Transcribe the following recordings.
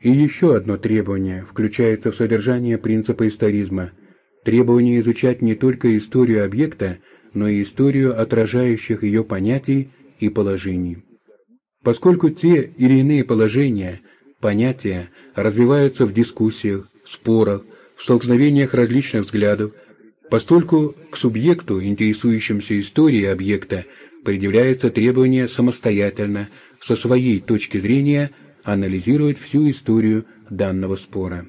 И еще одно требование включается в содержание принципа историзма. Требование изучать не только историю объекта, но и историю отражающих ее понятий и положений. Поскольку те или иные положения, понятия развиваются в дискуссиях, спорах, в столкновениях различных взглядов, постольку к субъекту, интересующимся историей объекта, предъявляется требование самостоятельно, со своей точки зрения, анализировать всю историю данного спора.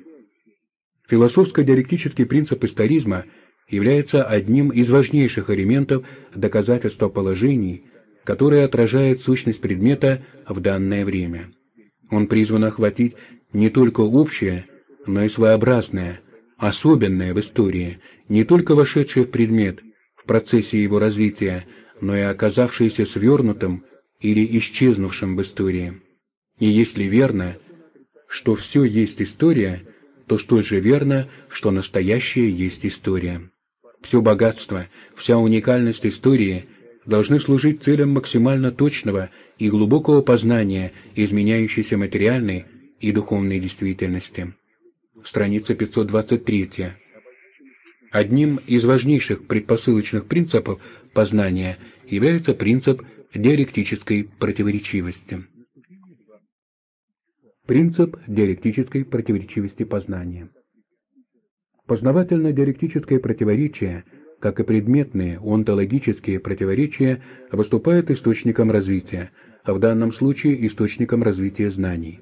Философско-диалектический принцип историзма является одним из важнейших элементов доказательства положений, которые отражают сущность предмета в данное время. Он призван охватить не только общее, но и своеобразное, особенное в истории, не только вошедшее в предмет в процессе его развития, но и оказавшееся свернутым или исчезнувшим в истории. И если верно, что все есть история, то столь же верно, что настоящее есть история. Все богатство, вся уникальность истории должны служить целям максимально точного и глубокого познания изменяющейся материальной и духовной действительности. Страница 523. Одним из важнейших предпосылочных принципов познания является принцип диалектической противоречивости. Принцип диалектической противоречивости познания. Познавательно-диалектическое противоречие, как и предметные онтологические противоречия, выступает источником развития, а в данном случае источником развития знаний.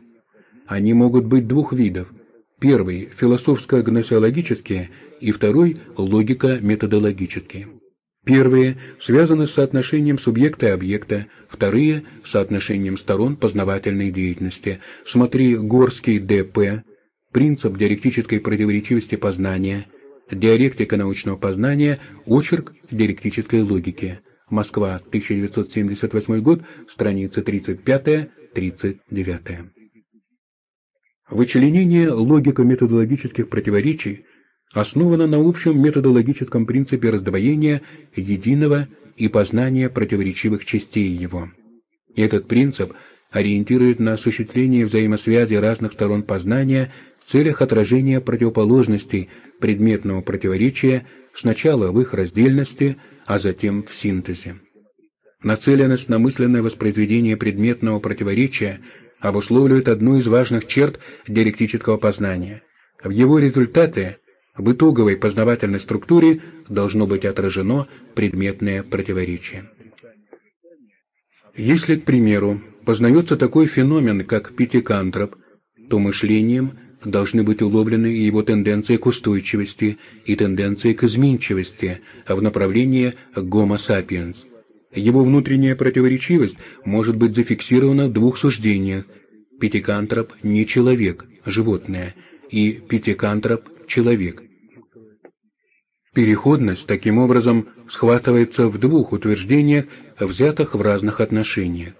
Они могут быть двух видов. Первый – философско-гносеологические, и второй – логико-методологические. Первые связаны с соотношением субъекта и объекта, вторые – с соотношением сторон познавательной деятельности. Смотри Горский Д.П., принцип диалектической противоречивости познания, диалектика научного познания, очерк диалектической логики. Москва, 1978 год, страницы 35-39. Вычленение логико-методологических противоречий основано на общем методологическом принципе раздвоения единого и познания противоречивых частей его. Этот принцип ориентирует на осуществление взаимосвязи разных сторон познания в целях отражения противоположностей предметного противоречия сначала в их раздельности, а затем в синтезе. Нацеленность на мысленное воспроизведение предметного противоречия обусловливает одну из важных черт диалектического познания. В его результате в итоговой познавательной структуре должно быть отражено предметное противоречие. Если, к примеру, познается такой феномен, как пятикантроп, то мышлением должны быть уловлены его тенденции к устойчивости и тенденции к изменчивости в направлении Homo sapiens. Его внутренняя противоречивость может быть зафиксирована в двух суждениях. Пятикантроп – не человек, животное, и пятикантроп – человек. Переходность, таким образом, схватывается в двух утверждениях, взятых в разных отношениях.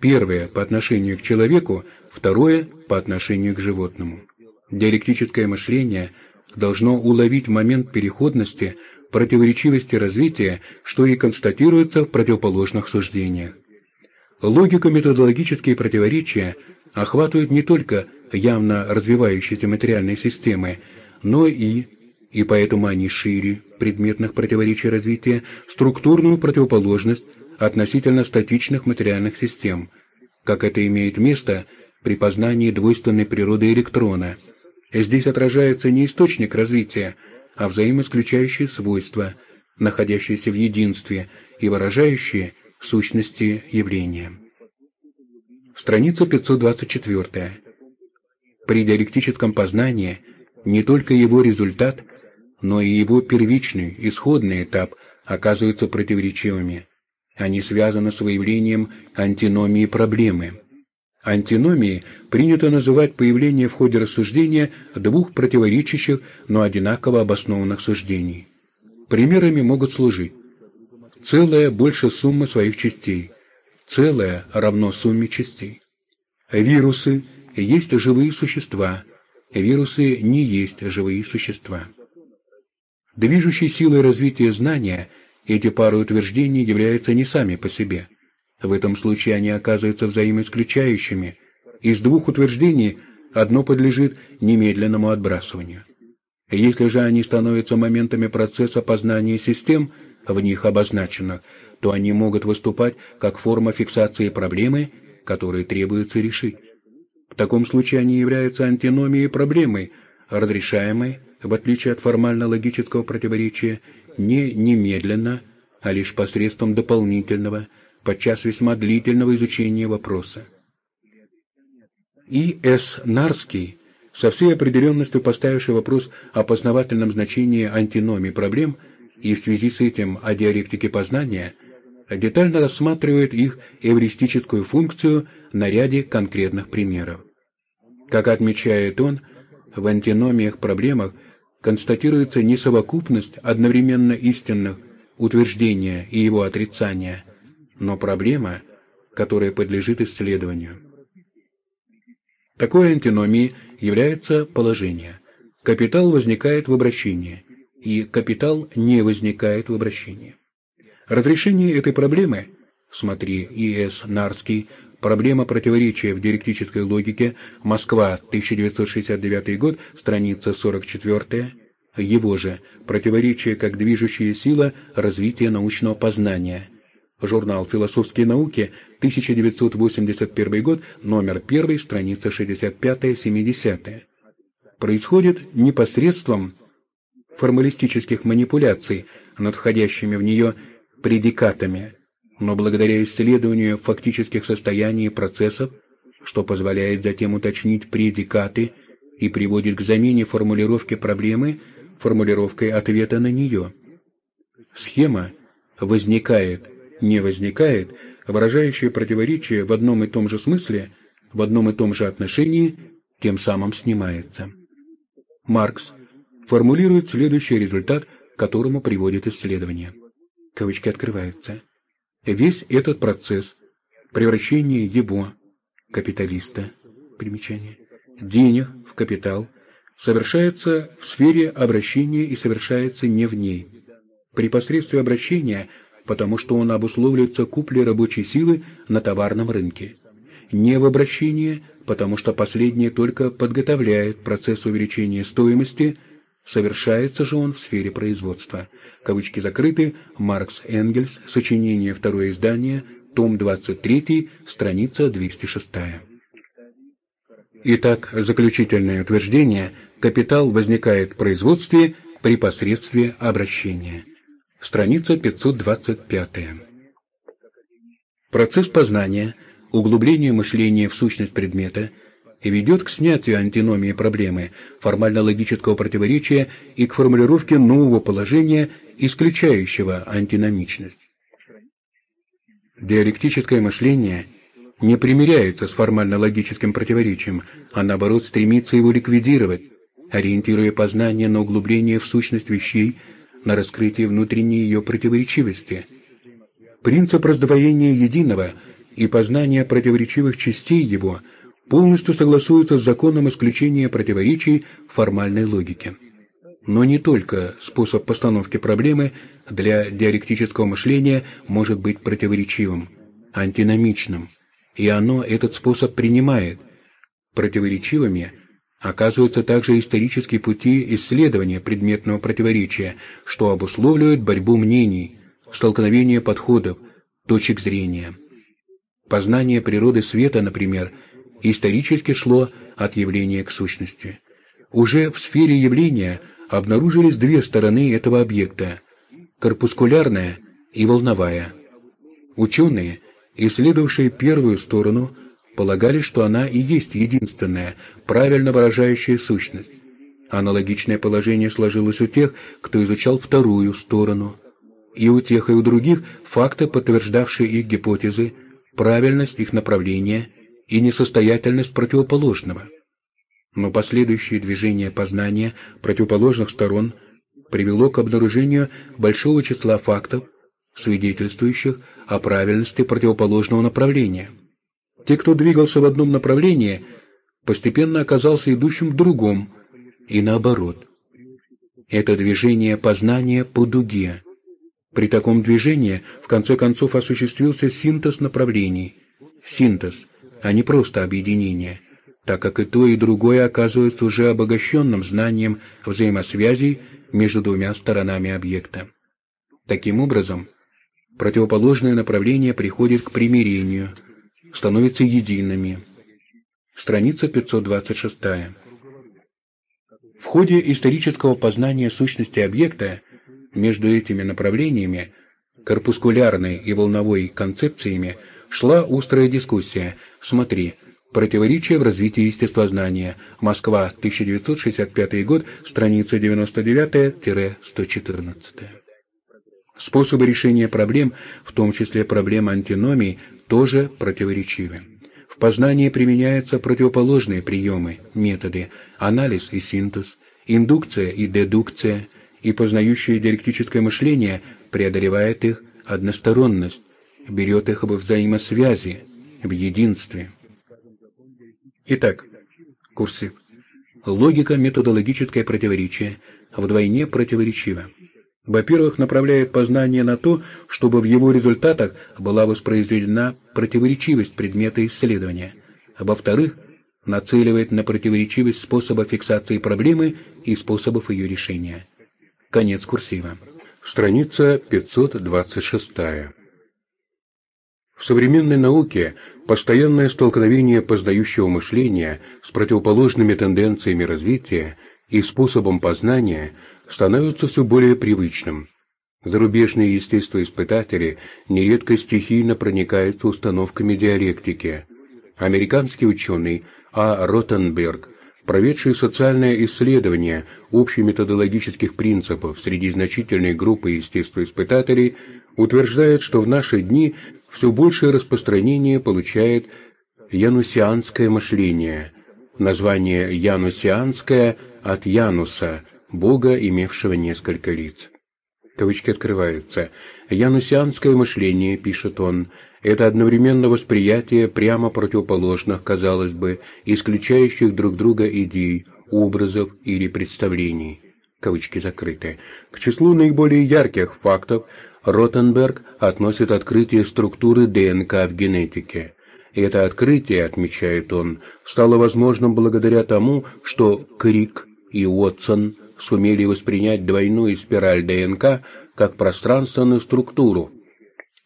Первое – по отношению к человеку, второе – по отношению к животному. Диалектическое мышление должно уловить момент переходности, противоречивости развития, что и констатируется в противоположных суждениях. Логико-методологические противоречия охватывают не только явно развивающиеся материальные системы, но и, и поэтому они шире предметных противоречий развития, структурную противоположность относительно статичных материальных систем, как это имеет место при познании двойственной природы электрона – Здесь отражается не источник развития, а взаимоисключающие свойства, находящиеся в единстве и выражающие сущности явления. Страница 524. При диалектическом познании не только его результат, но и его первичный, исходный этап оказываются противоречивыми. Они связаны с выявлением антиномии проблемы. Антиномией принято называть появление в ходе рассуждения двух противоречащих, но одинаково обоснованных суждений. Примерами могут служить целое больше суммы своих частей, целое равно сумме частей. Вирусы есть живые существа, вирусы не есть живые существа. Движущей силой развития знания эти пары утверждений являются не сами по себе – в этом случае они оказываются взаимоисключающими. Из двух утверждений одно подлежит немедленному отбрасыванию. Если же они становятся моментами процесса познания систем, в них обозначенных, то они могут выступать как форма фиксации проблемы, которую требуется решить. В таком случае они являются антиномией проблемы, разрешаемой, в отличие от формально-логического противоречия, не немедленно, а лишь посредством дополнительного, подчас весьма длительного изучения вопроса. И. С. Нарский, со всей определенностью поставивший вопрос о познавательном значении антиномии проблем и в связи с этим о диалектике познания, детально рассматривает их эвристическую функцию на ряде конкретных примеров. Как отмечает он, в антиномиях-проблемах констатируется не совокупность одновременно истинных утверждения и его отрицания, но проблема, которая подлежит исследованию. Такой антиномией является положение. Капитал возникает в обращении, и капитал не возникает в обращении. Разрешение этой проблемы, смотри И.С. Нарский, Проблема противоречия в диалектической логике. Москва, 1969 год, страница 44. Его же. Противоречие как движущая сила развития научного познания. Журнал «Философские науки», 1981 год, номер 1, страница 65-70. Происходит непосредством формалистических манипуляций над входящими в нее предикатами – но благодаря исследованию фактических состояний и процессов, что позволяет затем уточнить предикаты и приводит к замене формулировки проблемы формулировкой ответа на нее. Схема возникает, не возникает, выражающая противоречие в одном и том же смысле, в одном и том же отношении, тем самым снимается. Маркс формулирует следующий результат, к которому приводит исследование. Кавычки открываются. Весь этот процесс превращения его, капиталиста, примечание, денег в капитал, совершается в сфере обращения и совершается не в ней. При посредстве обращения, потому что он обусловливается куплей рабочей силы на товарном рынке. Не в обращении, потому что последнее только подготовляет процесс увеличения стоимости, совершается же он в сфере производства – кавычки закрыты, Маркс Энгельс, сочинение, второе издание, том 23, страница 206. Итак, заключительное утверждение. «Капитал возникает в производстве при посредстве обращения». Страница 525. Процесс познания, углубление мышления в сущность предмета – ведет к снятию антиномии проблемы, формально-логического противоречия и к формулировке нового положения исключающего антиномичность. Диалектическое мышление не примиряется с формально-логическим противоречием, а наоборот стремится его ликвидировать, ориентируя познание на углубление в сущность вещей, на раскрытие внутренней ее противоречивости. Принцип раздвоения единого и познания противоречивых частей его полностью согласуется с законом исключения противоречий формальной логике. Но не только способ постановки проблемы для диалектического мышления может быть противоречивым, антиномичным, и оно этот способ принимает. Противоречивыми оказываются также исторические пути исследования предметного противоречия, что обусловливает борьбу мнений, столкновение подходов, точек зрения. Познание природы света, например, исторически шло от явления к сущности. Уже в сфере явления – обнаружились две стороны этого объекта – корпускулярная и волновая. Ученые, исследовавшие первую сторону, полагали, что она и есть единственная, правильно выражающая сущность. Аналогичное положение сложилось у тех, кто изучал вторую сторону. И у тех, и у других факты, подтверждавшие их гипотезы, правильность их направления и несостоятельность противоположного – но последующее движение познания противоположных сторон привело к обнаружению большого числа фактов, свидетельствующих о правильности противоположного направления. Те, кто двигался в одном направлении, постепенно оказался идущим в другом, и наоборот. Это движение познания по дуге. При таком движении, в конце концов, осуществился синтез направлений. Синтез, а не просто объединение так как и то, и другое оказывается уже обогащенным знанием взаимосвязей между двумя сторонами объекта. Таким образом, противоположное направление приходит к примирению, становятся едиными. Страница 526. В ходе исторического познания сущности объекта между этими направлениями, корпускулярной и волновой концепциями, шла острая дискуссия. Смотри, Противоречие в развитии естествознания. Москва, 1965 год, страница 99-114. Способы решения проблем, в том числе проблем антиномий, тоже противоречивы. В познании применяются противоположные приемы, методы, анализ и синтез, индукция и дедукция, и познающее диалектическое мышление преодолевает их односторонность, берет их во взаимосвязи, в единстве. Итак, курсы. Логика методологическое противоречие вдвойне противоречива. Во-первых, направляет познание на то, чтобы в его результатах была воспроизведена противоречивость предмета исследования. А во-вторых, нацеливает на противоречивость способа фиксации проблемы и способов ее решения. Конец курсива. Страница 526. В современной науке постоянное столкновение познающего мышления с противоположными тенденциями развития и способом познания становится все более привычным. Зарубежные естествоиспытатели нередко стихийно проникаются установками диалектики. Американский ученый А. Ротенберг, проведший социальное исследование общеметодологических принципов среди значительной группы естествоиспытателей, утверждает, что в наши дни все большее распространение получает янусианское мышление. Название янусианское от Януса, бога, имевшего несколько лиц. Кавычки открываются. Янусианское мышление, пишет он, это одновременно восприятие прямо противоположных, казалось бы, исключающих друг друга идей, образов или представлений. Кавычки закрыты. К числу наиболее ярких фактов Ротенберг относит открытие структуры ДНК в генетике. Это открытие, отмечает он, стало возможным благодаря тому, что Крик и Уотсон сумели воспринять двойную спираль ДНК как пространственную структуру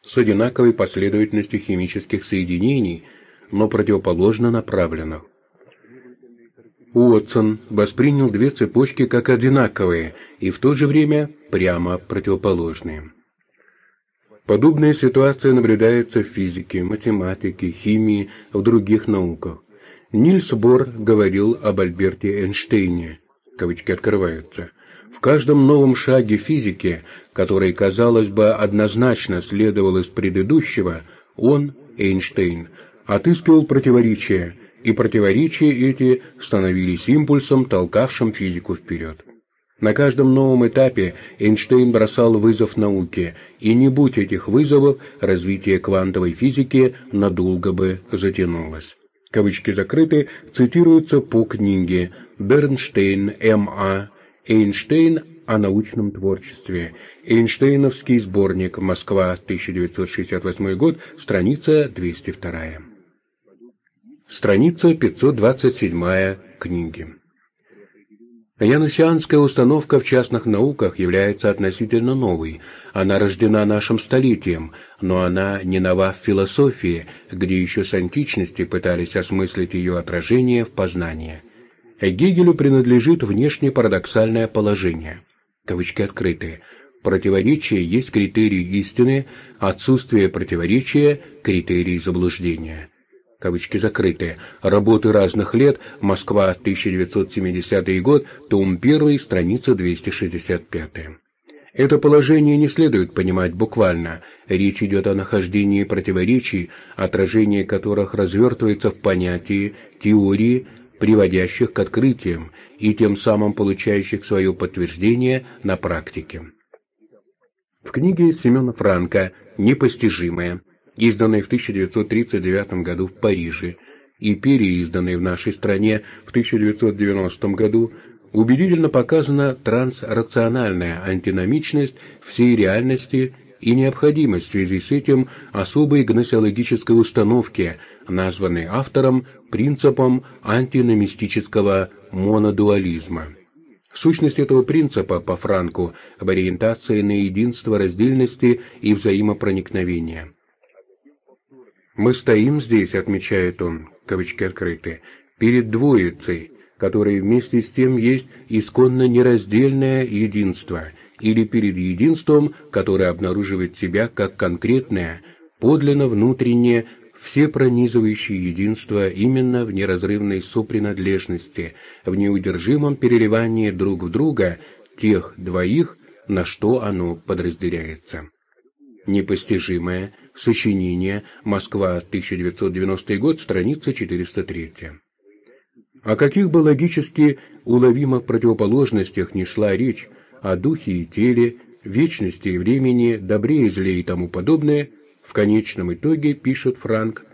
с одинаковой последовательностью химических соединений, но противоположно направленных. Уотсон воспринял две цепочки как одинаковые и в то же время прямо противоположные. Подобная ситуация наблюдается в физике, математике, химии, в других науках. Нильс Бор говорил об Альберте Эйнштейне, кавычки открываются. В каждом новом шаге физики, который, казалось бы, однозначно следовал из предыдущего, он, Эйнштейн, отыскивал противоречия, и противоречия эти становились импульсом, толкавшим физику вперед. На каждом новом этапе Эйнштейн бросал вызов науке, и не будь этих вызовов, развитие квантовой физики надолго бы затянулось. Кавычки закрыты, цитируются по книге Бернштейн М.А. Эйнштейн о научном творчестве. Эйнштейновский сборник. Москва, 1968 год, страница 202. Страница 527 книги. Янусианская установка в частных науках является относительно новой. Она рождена нашим столетием, но она не нова в философии, где еще с античности пытались осмыслить ее отражение в познании. Гегелю принадлежит внешне парадоксальное положение. Кавычки открытые. Противоречие есть критерий истины, отсутствие противоречия – критерий заблуждения кавычки закрытые, работы разных лет, Москва, 1970 год, том 1, страница 265. Это положение не следует понимать буквально. Речь идет о нахождении противоречий, отражение которых развертывается в понятии, теории, приводящих к открытиям и тем самым получающих свое подтверждение на практике. В книге Семена Франка «Непостижимое» изданной в 1939 году в Париже и переизданной в нашей стране в 1990 году, убедительно показана трансрациональная антиномичность всей реальности и необходимость в связи с этим особой гносеологической установки, названной автором принципом антиномистического монодуализма. Сущность этого принципа по Франку об ориентации на единство раздельности и взаимопроникновения. «Мы стоим здесь», — отмечает он, кавычки открыты, — «перед двоицей, которой вместе с тем есть исконно нераздельное единство, или перед единством, которое обнаруживает себя как конкретное, подлинно внутреннее все пронизывающее единство именно в неразрывной сопринадлежности, в неудержимом переливании друг в друга тех двоих, на что оно подразделяется. Непостижимое сочинение Москва, 1990 год, страница 403. О каких бы логически уловимых противоположностях не шла речь, о духе и теле, вечности и времени, добре и зле и тому подобное, в конечном итоге, пишет Франк,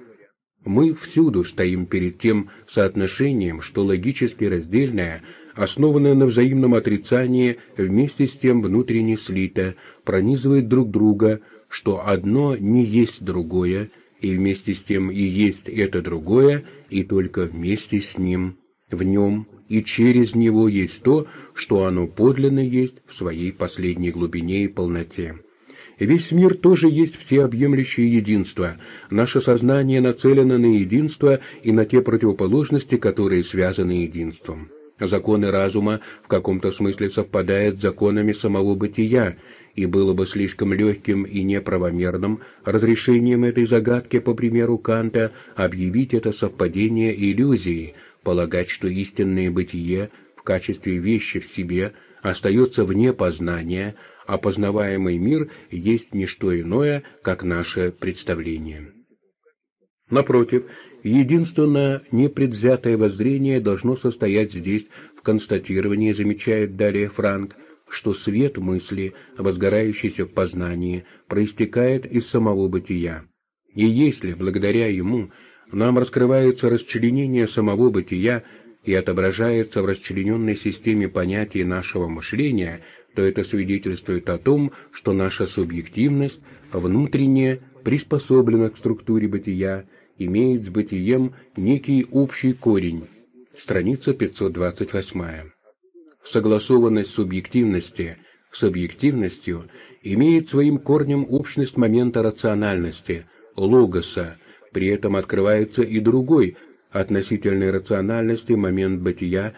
мы всюду стоим перед тем соотношением, что логически раздельное, основанное на взаимном отрицании, вместе с тем внутренне слито, пронизывает друг друга, что одно не есть другое, и вместе с тем и есть это другое, и только вместе с ним, в нем и через него есть то, что оно подлинно есть в своей последней глубине и полноте. Весь мир тоже есть всеобъемлющее единство. Наше сознание нацелено на единство и на те противоположности, которые связаны единством. Законы разума в каком-то смысле совпадают с законами самого бытия, и было бы слишком легким и неправомерным разрешением этой загадки, по примеру Канта, объявить это совпадение иллюзией, полагать, что истинное бытие в качестве вещи в себе остается вне познания, а познаваемый мир есть не что иное, как наше представление. Напротив, единственно непредвзятое воззрение должно состоять здесь в констатировании, замечает далее Франк, что свет мысли, возгорающийся в познании, проистекает из самого бытия. И если, благодаря ему, нам раскрывается расчленение самого бытия и отображается в расчлененной системе понятий нашего мышления – то это свидетельствует о том, что наша субъективность внутренне приспособлена к структуре бытия, имеет с бытием некий общий корень. Страница 528. Согласованность субъективности с объективностью имеет своим корнем общность момента рациональности, логоса, при этом открывается и другой, относительной рациональности момент бытия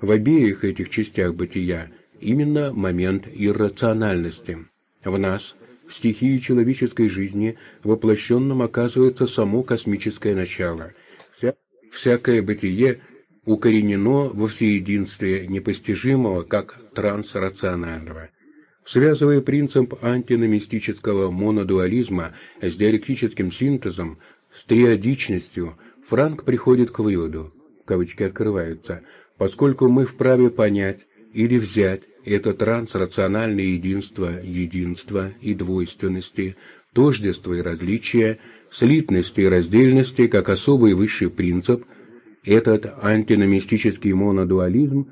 в обеих этих частях бытия – именно момент иррациональности. В нас, в стихии человеческой жизни, воплощенном оказывается само космическое начало. Вся, всякое бытие укоренено во всеединстве непостижимого как трансрационального. Связывая принцип антиномистического монодуализма с диалектическим синтезом, с триодичностью, Франк приходит к выводу, кавычки открываются, поскольку мы вправе понять или взять это трансрациональное единство единства и двойственности, тождества и различия, слитности и раздельности как особый высший принцип, этот антиномистический монодуализм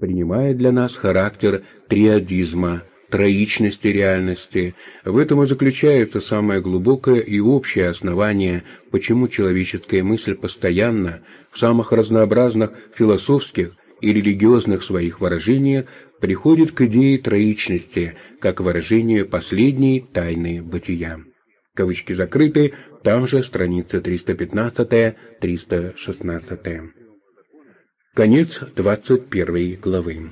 принимает для нас характер триадизма, троичности реальности. В этом и заключается самое глубокое и общее основание, почему человеческая мысль постоянно в самых разнообразных философских и религиозных своих выражениях приходит к идее троичности, как выражению последней тайны бытия. Кавычки закрыты, там же страница 315-316. Конец 21 главы.